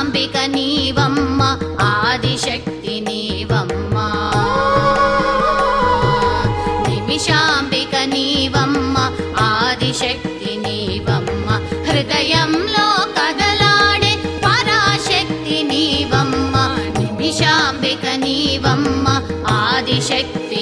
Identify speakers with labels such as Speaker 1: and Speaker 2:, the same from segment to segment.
Speaker 1: నిమిషాంబిక నీవమ్మ ఆదిశక్తి నీవమ్మ. నిమిషాంబిక నీవమ్మ ఆదిశక్తి నీవమ్మ. హృదయంలో కదలాడే పరాశక్తి నీవమ్మ. నిమిషాంబిక నీవమ్మ ఆదిశక్తి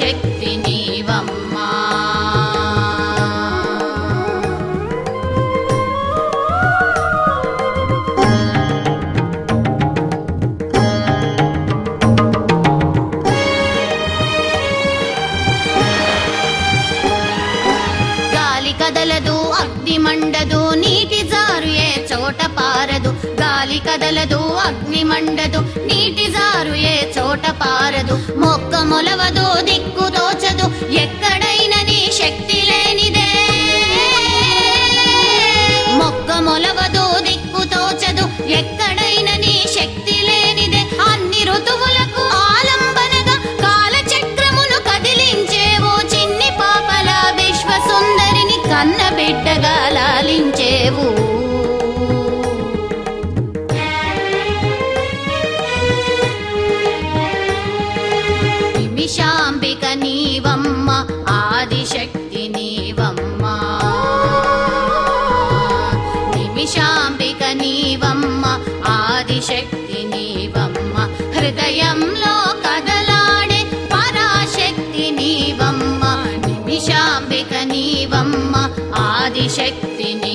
Speaker 1: ఆదిశక్తి నీవమ్మ. గాలి కదలదు అగ్ని మండదు నీటి జారు ఏ చోట పారదు. గాలి కదలదు అగ్ని మండదు నీటి జారు ఏ చోట పారదు మొక్క మొలవదు దిక్కు తోచదు ఎక్కడైనా నీ శక్తి లేనిదే. మొక్క మొలవదు దిక్కు తోచదు ఎక్కడైనా నీ శక్తి లేనిదే. అన్ని ఋతువులకు ఆలంబనగా కాలచక్రమును కదిలించేవు చిన్ని పాపల విశ్వసుందరిని కన్న బిడ్డగా లాలించేవు నిమిషాంబిక నీవమ్మ ఆదిశక్తి నీవమ్మ. నిమిషాంబిక నీవమ్మ ఆదిశక్తి నీవమ్మ. హృదయంలో కదలాడే పరాశక్తి నీవమ్మ. నిమిషాంబిక నీవమ్మ ఆదిశక్తి నీ